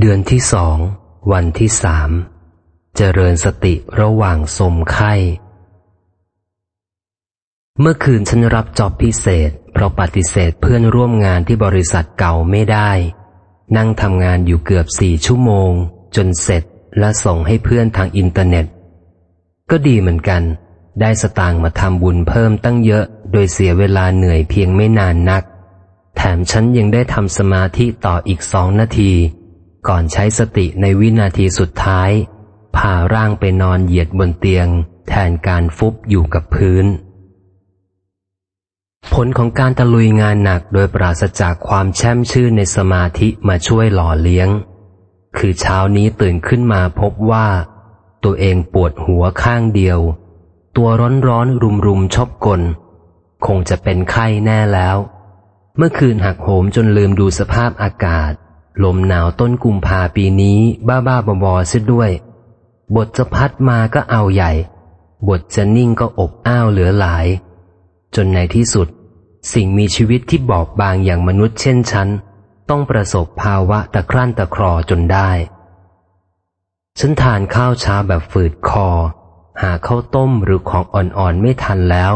เดือนที่สอง วันที่สาม เจริญสติระหว่างสมไข้ เมื่อคืนฉันรับจอบพิเศษ เพราะปฏิเสธเพื่อนร่วมงานที่บริษัทเก่าไม่ได้ นั่งทำงานอยู่เกือบสี่ชั่วโมง จนเสร็จและส่งให้เพื่อนทางอินเทอร์เน็ต ก็ดีเหมือนกัน ได้สตางค์มาทำบุญเพิ่มตั้งเยอะ โดยเสียเวลาเหนื่อยเพียงไม่นานนัก แถมฉันยังได้ทำสมาธิต่ออีกสองนาที ก่อนใช้สติในวินาทีสุดท้าย พาร่างไปนอนเหยียดบนเตียง แทนการฟุบอยู่กับพื้น ผลของการตะลุยงานหนักโดยปราศจากความแช่มชื่นในสมาธิมาช่วยหล่อเลี้ยง คือเช้านี้ตื่นขึ้นมาพบว่า ตัวเองปวดหัวข้างเดียว ตัวร้อนร้อนรุมรุมชอบกล คงจะเป็นไข้แน่แล้ว เมื่อคืนหักโหมจนลืมดูสภาพอากาศ ลมหนาวต้นกุมภาปีนี้ บ้าบ้าบอบอซิด้วย บทจะพัดมาก็เอาใหญ่ บทจะนิ่งก็อบอ้าวเหลือหลาย จนในที่สุด สิ่งมีชีวิตที่บอบบางอย่างมนุษย์เช่นฉัน ต้องประสบภาวะตะครั่นตะครอจนได้ ฉันทานข้าวเช้าแบบฝืดคอ หาข้าวต้มหรือของอ่อนๆไม่ทันแล้ว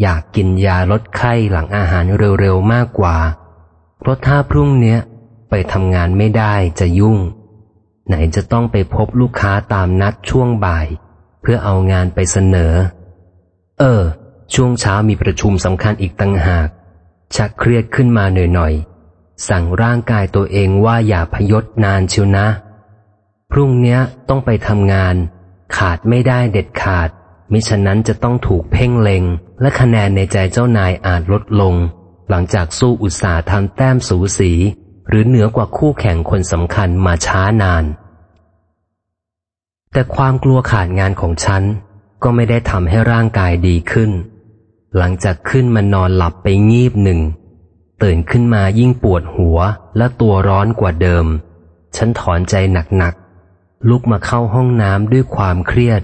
อยากกินยาลดไข้หลังอาหารเร็วๆมากกว่า เพราะถ้าพรุ่งเนี้ย ไปทำงานไม่ได้จะยุ่ง ไหนจะต้องไปพบลูกค้าตามนัดช่วงบ่าย เพื่อเอางานไปเสนอ เออ ช่วงเช้ามีประชุมสำคัญอีกตั้งหาก ชักเครียดขึ้นมาหน่อยๆสั่งร่างกายตัวเองว่าอย่าพยศนานเชียวนะ พรุ่งนี้ต้องไปทำงาน ขาดไม่ได้เด็ดขาด มิฉะนั้นจะต้องถูกเพ่งเลง และคะแนนในใจเจ้านายอาจลดลง หลังจากสู้อุตสาห์ทำแต้มสูสี หรือเหนือกว่าคู่แข่งคนสำคัญมาช้านาน แต่ความกลัวขาดงานของฉัน ก็ไม่ได้ทำให้ร่างกายดีขึ้น หลังจากขึ้นมานอนหลับไปงีบหนึ่ง ตื่นขึ้นมายิ่งปวดหัวและตัวร้อนกว่าเดิม ฉันถอนใจหนักๆ ลุกมาเข้าห้องน้ำด้วยความเครียด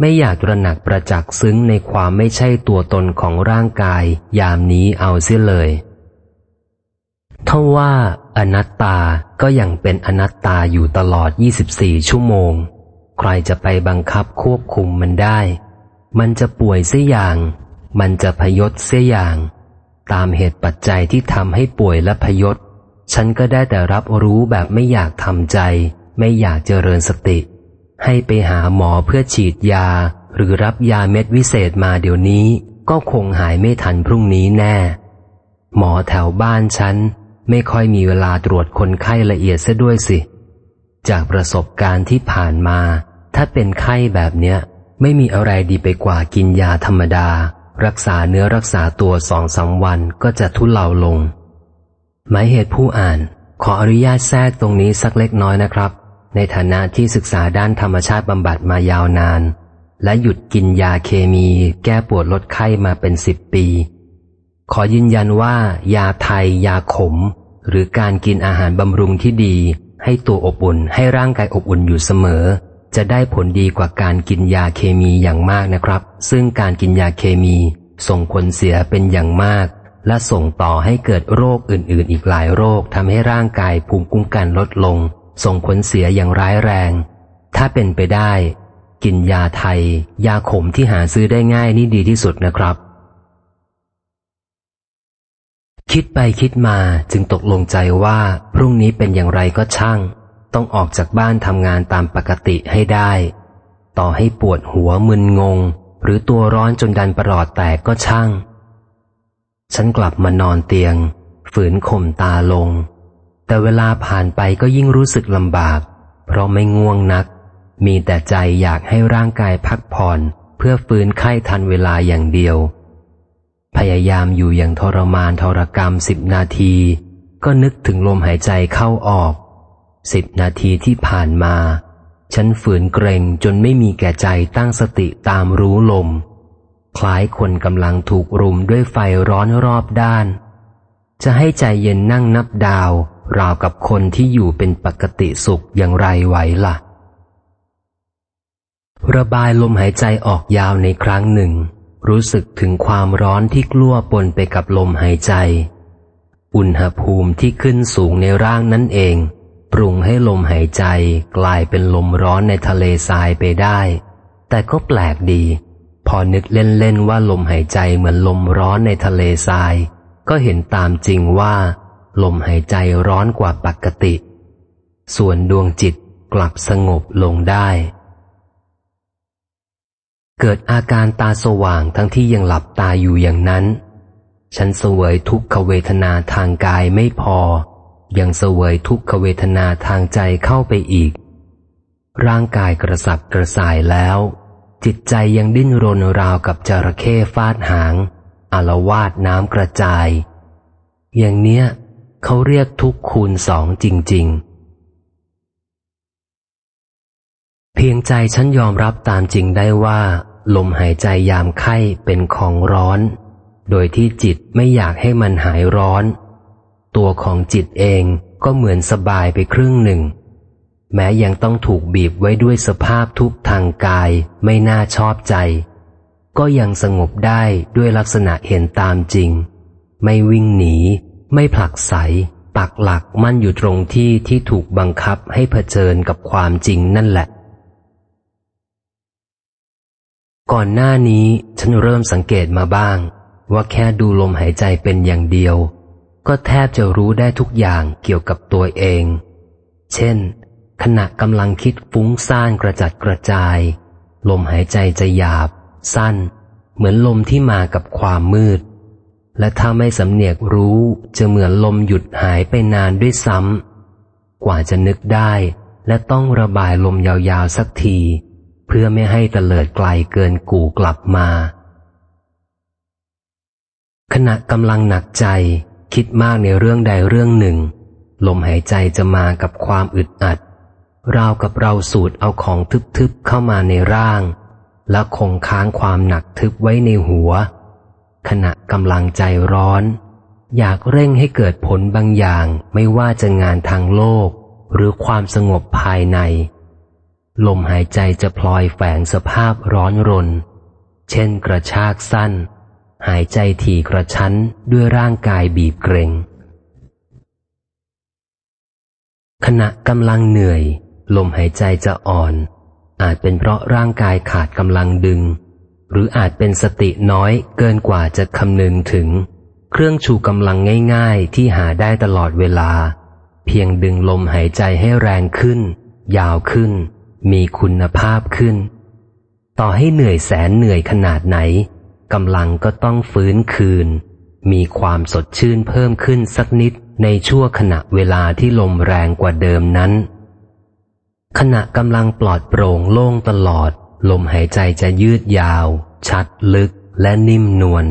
ไม่อยากระหนักประจักษ์ซึ้งในความไม่ใช่ตัวตนของร่างกายยามนี้เอาเสียเลย ทว่าอนัตตาก็ยังเป็นอนัตตาอยู่ตลอด 24 ชั่วโมง ใครจะไปบังคับควบคุมมันได้ มันจะป่วยเสียอย่าง มันจะพยศเสียอย่าง ตามเหตุปัจจัยที่ทำให้ป่วยและพยศ ฉันก็ได้แต่รับรู้แบบไม่อยากทำใจ ไม่อยากเจริญสติ ให้ไปหาหมอเพื่อฉีดยา หรือรับยาเม็ดวิเศษมาเดี๋ยวนี้ ก็คงหายไม่ทันพรุ่งนี้แน่ หมอแถวบ้านฉัน ไม่ค่อยมีเวลาตรวจคนไข้ละเอียดซะด้วยสิ จากประสบการณ์ที่ผ่านมา ถ้าเป็นไข้แบบเนี้ย ไม่มีอะไรดีไปกว่ากินยาธรรมดา รักษาเนื้อรักษาตัวสองสาวันก็จะทุเลาลง หมายเหตุผู้อ่าน ขออนุญาตแทรกตรงนี้สักเล็กน้อยนะครับ ในฐานะที่ศึกษาด้านธรรมชาติบำบัดมายาวนาน และหยุดกินยาเคมี แก้ปวดลดไข้มาเป็นสิบปี ขอยืนยันว่า ยาไทย ยาขม หรือการกินอาหารบำรุงที่ดี ให้ตัวอบอุ่นให้ร่างกายอบอุ่นอยู่เสมอ จะได้ผลดีกว่าการกินยาเคมีอย่างมากนะครับ ซึ่งการกินยาเคมี ส่งผลเสียเป็นอย่างมาก และส่งต่อให้เกิดโรคอื่น ๆ อีกหลายโรคทำให้ร่างกายภูมิคุ้มกันลดลง ส่งผลเสียอย่างร้ายแรง ถ้าเป็นไปได้ กินยาไทย ยาขมที่หาซื้อได้ง่ายนี่ดีที่สุดนะครับ คิดไปคิดมาจึงตกลงใจว่าพรุ่งนี้เป็นอย่างไรก็ช่าง ต้องออกจากบ้านทำงานตามปกติให้ได้ ต่อให้ปวดหัวมึนงง หรือตัวร้อนจนดันประหลอดแตกก็ช่าง ฉันกลับมานอนเตียง ฝืนข่มตาลง แต่เวลาผ่านไปก็ยิ่งรู้สึกลำบาก เพราะไม่ง่วงนัก มีแต่ใจอยากให้ร่างกายพักผ่อน เพื่อฟื้นไข้ทันเวลาอย่างเดียว พยายามอยู่อย่างทรมานทรกรรมสิบนาที ก็นึกถึงลมหายใจเข้าออกสิบนาทีที่ผ่านมา ฉันฝืนเกรงจนไม่มีแก่ใจตั้งสติตามรู้ลม คล้ายคนกำลังถูกรุมด้วยไฟร้อนรอบด้าน จะให้ใจเย็นนั่งนับดาว ราวกับคนที่อยู่เป็นปกติสุขอย่างไรไหวละ่ะ ระบายลมหายใจออกยาวในครั้งหนึ่ง รู้สึกถึงความร้อนที่กลั้วปนไปกับลมหายใจ อุณหภูมิที่ขึ้นสูงในร่างนั่นเอง ปรุงให้ลมหายใจกลายเป็นลมร้อนในทะเลทรายไปได้ แต่ก็แปลกดี พอนึกเล่นๆว่าลมหายใจเหมือนลมร้อนในทะเลทราย ก็เห็นตามจริงว่า ลมหายใจร้อนกว่าปกติ ส่วนดวงจิตกลับสงบลงได้ เกิดอาการตาสว่างทั้งที่ยังหลับตาอยู่อย่างนั้น ฉันเสวยทุกขเวทนาทางกายไม่พอ ยังเสวยทุกขเวทนาทางใจเข้าไปอีก ร่างกายกระสับกระส่ายแล้ว จิตใจยังดิ้นรนราวกับจระเข้ฟาดหางอารวาดน้ำกระจาย อย่างเนี้ยเขาเรียกทุกคูณสองจริง ๆ เพียงใจฉันยอมรับตามจริงได้ว่า ลมหายใจยามไข้เป็นของร้อน โดยที่จิตไม่อยากให้มันหายร้อน ตัวของจิตเองก็เหมือนสบายไปครึ่งหนึ่ง แม้ยังต้องถูกบีบไว้ด้วยสภาพทุกทางกายไม่น่าชอบใจ ก็ยังสงบได้ด้วยลักษณะเห็นตามจริง ไม่วิ่งหนี ไม่ผลักไสปักหลักมั่นอยู่ตรงที่ที่ถูกบังคับให้เผชิญกับความจริงนั่นแหละ ก่อนหน้านี้ฉันเริ่มสังเกตมาบ้าง ว่าแค่ดูลมหายใจเป็นอย่างเดียว ก็แทบจะรู้ได้ทุกอย่างเกี่ยวกับตัวเอง เช่น ขณะกำลังคิดฟุ้งซ่านกระจัดกระจาย ลมหายใจจะหยาบ สั้น เหมือนลมที่มากับความมืด และถ้าไม่สำเนียกรู้จะเหมือนลมหยุดหายไปนานด้วยซ้ำกว่าจะนึกได้ และต้องระบายลมยาวๆสักที พื่อไม่ให้เตลิดไกลเกินกู่กลับมา ขณะกำลังหนักใจ คิดมากในเรื่องใดเรื่องหนึ่ง ลมหายใจจะมากับความอึดอัด ราวกับเราสูดเอาของทึบๆเข้ามาในร่าง แล้วคงค้างความหนักทึบไว้ในหัว ขณะกำลังใจร้อน อยากเร่งให้เกิดผลบางอย่างไม่ว่าจะงานทางโลก หรือความสงบภายใน ลมหายใจจะพลอยแฝงสภาพร้อนรน เช่นกระชากสั้น หายใจถี่กระชั้นด้วยร่างกายบีบเกรงขณะกำลังเหนื่อย ลมหายใจจะอ่อน อาจเป็นเพราะร่างกายขาดกำลังดึง หรืออาจเป็นสติน้อยเกินกว่าจะคำนึงถึง เครื่องชูกำลังง่าย ๆ ที่หาได้ตลอดเวลา เพียงดึงลมหายใจให้แรงขึ้น ยาวขึ้น มีคุณภาพขึ้น ต่อให้เหนื่อยแสนเหนื่อยขนาดไหนกำลังก็ต้องฟื้นคืน มีความสดชื่นเพิ่มขึ้นสักนิดในชั่วขณะเวลาที่ลมแรงกว่าเดิมนั้น ขณะกำลังปลอดโปร่งโล่งตลอด ลมหายใจจะยืดยาว ชัดลึกและนิ่มนวล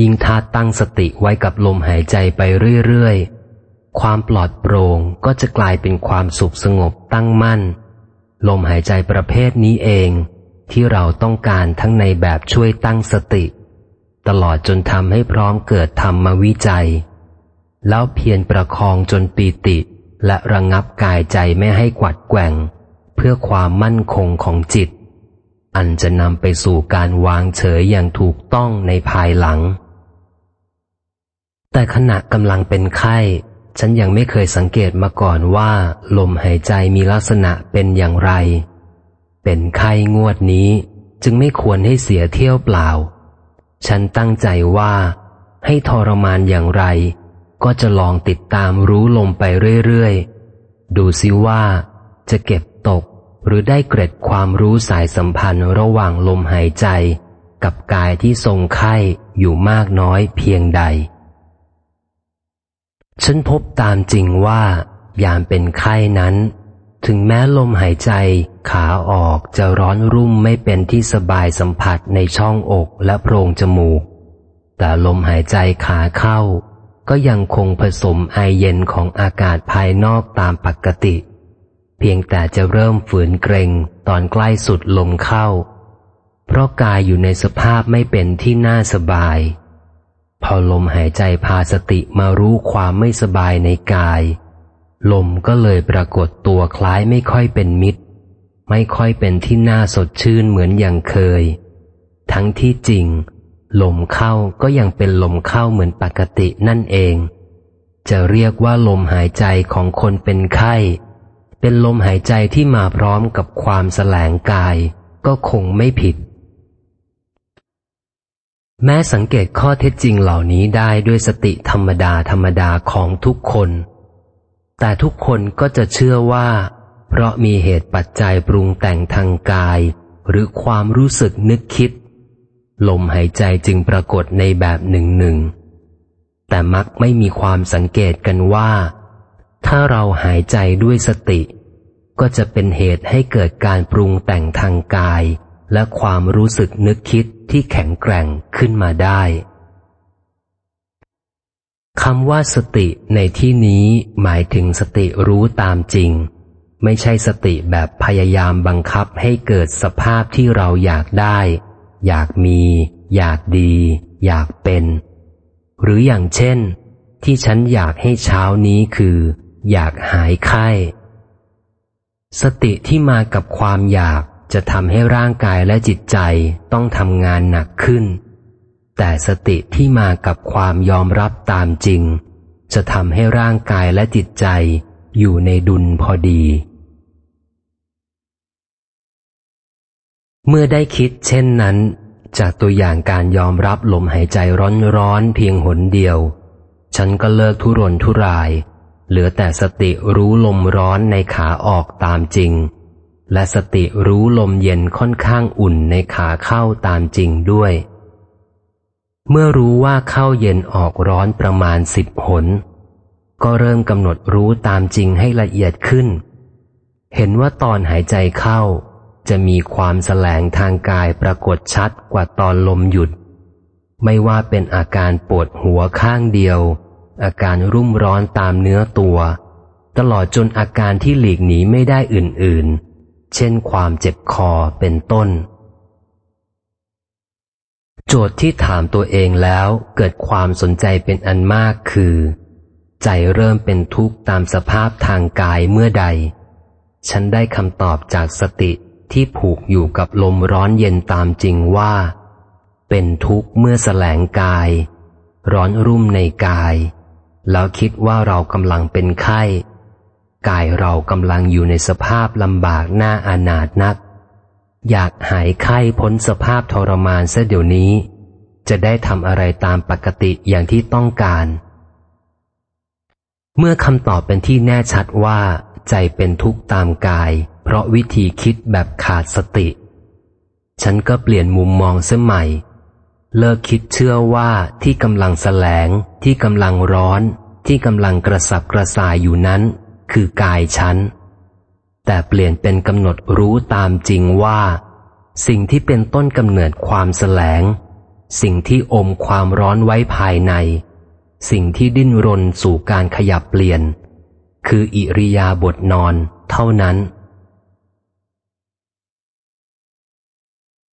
ยิ่งท่าตั้งสติไว้กับลมหายใจไปเรื่อยๆ ความปลอดโปร่งก็จะกลายเป็นความสุขสงบตั้งมั่น ลมหายใจประเภทนี้เอง ที่เราต้องการทั้งในแบบช่วยตั้งสติ ตลอดจนทำให้พร้อมเกิดธรรมวิจัย แล้วเพียรประคองจนปีติ และระงงับกายใจไม่ให้กวัดแกว่ง เพื่อความมั่นคงของจิต อันจะนำไปสู่การวางเฉยอย่างถูกต้องในภายหลัง แต่ขณะกำลังเป็นไข้ ฉันยังไม่เคยสังเกตมาก่อนว่า ลมหายใจมีลักษณะเป็นอย่างไร เป็นไข้งวดนี้จึงไม่ควรให้เสียเที่ยวเปล่า ฉันตั้งใจว่า ให้ทรมานอย่างไร ก็จะลองติดตามรู้ลมไปเรื่อยๆ ดูซิว่า จะเก็บตกหรือได้เกร็ดความรู้สายสัมพันธ์ระหว่างลมหายใจ กับกายที่ทรงไข้อยู่มากน้อยเพียงใด ฉันพบตามจริงว่ายามเป็นไข้นั้น ถึงแม้ลมหายใจขาออกจะร้อนรุ่มไม่เป็นที่สบายสัมผัสในช่องอกและโพรงจมูก แต่ลมหายใจขาเข้า ก็ยังคงผสมไอเย็นของอากาศภายนอกตามปกติ เพียงแต่จะเริ่มฝืนเกรงตอนใกล้สุดลมเข้า เพราะกายอยู่ในสภาพไม่เป็นที่น่าสบาย พอลมหายใจพาสติมารู้ความไม่สบายในกาย ลมก็เลยปรากฏตัวคล้ายไม่ค่อยเป็นมิตร ไม่ค่อยเป็นที่น่าสดชื่นเหมือนอย่างเคย ทั้งที่จริง ลมเข้าก็ยังเป็นลมเข้าเหมือนปกตินั่นเอง จะเรียกว่าลมหายใจของคนเป็นไข้ เป็นลมหายใจที่มาพร้อมกับความแสลงกาย ก็คงไม่ผิด แม้สังเกตข้อเท็จจริงเหล่านี้ได้ด้วยสติธรรมดาธรรมดาของทุกคน แต่ทุกคนก็จะเชื่อว่า เพราะมีเหตุปัจจัยปรุงแต่งทางกาย หรือความรู้สึกนึกคิด ลมหายใจจึงปรากฏในแบบหนึ่งหนึ่ง แต่มักไม่มีความสังเกตกันว่า ถ้าเราหายใจด้วยสติ ก็จะเป็นเหตุให้เกิดการปรุงแต่งทางกาย และความรู้สึกนึกคิดที่แข็งแกร่งขึ้นมาได้คำว่าสติในที่นี้หมายถึงสติรู้ตามจริง ไม่ใช่สติแบบพยายามบังคับให้เกิดสภาพที่เราอยากได้ อยากมี อยากดี อยากเป็น หรืออย่างเช่น ที่ฉันอยากให้เช้านี้คือ อยากหายไข้ สติที่มากับความอยาก จะทำให้ร่างกายและจิตใจต้องทำงานหนักขึ้น แต่สติที่มากับความยอมรับตามจริง จะทำให้ร่างกายและจิตใจอยู่ในดุลพอดี เมื่อได้คิดเช่นนั้น จากตัวอย่างการยอมรับลมหายใจร้อนๆเพียงหนเดียว ฉันก็เลิกทุรนทุราย เหลือแต่สติรู้ลมร้อนในขาออกตามจริง และสติรู้ลมเย็นค่อนข้างอุ่นในขาเข้าตามจริงด้วย เมื่อรู้ว่าเข้าเย็นออกร้อนประมาณสิบหน ก็เริ่มกำหนดรู้ตามจริงให้ละเอียดขึ้น เห็นว่าตอนหายใจเข้า จะมีความแสลงทางกายปรากฏชัดกว่าตอนลมหยุด ไม่ว่าเป็นอาการปวดหัวข้างเดียว อาการรุ่มร้อนตามเนื้อตัว ตลอดจนอาการที่หลีกหนีไม่ได้อื่นๆ เช่นความเจ็บคอเป็นต้น โจทย์ที่ถามตัวเองแล้วเกิดความสนใจเป็นอันมากคือ ใจเริ่มเป็นทุกข์ตามสภาพทางกายเมื่อใด ฉันได้คำตอบจากสติที่ผูกอยู่กับลมร้อนเย็นตามจริงว่า เป็นทุกข์เมื่อแสลงกาย ร้อนรุ่มในกาย แล้วคิดว่าเรากำลังเป็นไข้ กายเรากำลังอยู่ในสภาพลำบากหน้าอานาถนัก อยากหายไข้พ้นสภาพทรมานเสียเดี๋ยวนี้ จะได้ทำอะไรตามปกติอย่างที่ต้องการ เมื่อคำตอบเป็นที่แน่ชัดว่า ใจเป็นทุกข์ตามกาย เพราะวิธีคิดแบบขาดสติ ฉันก็เปลี่ยนมุมมองเสียใหม่ เลิกคิดเชื่อว่าที่กำลังแสลง ที่กำลังร้อน ที่กำลังกระสับกระส่ายอยู่นั้น คือกายฉัน แต่เปลี่ยนเป็นกำหนดรู้ตามจริงว่า สิ่งที่เป็นต้นกำเนิดความแสลง สิ่งที่อมความร้อนไว้ภายใน สิ่งที่ดิ้นรนสู่การขยับเปลี่ยน คืออิริยาบถนอนเท่านั้น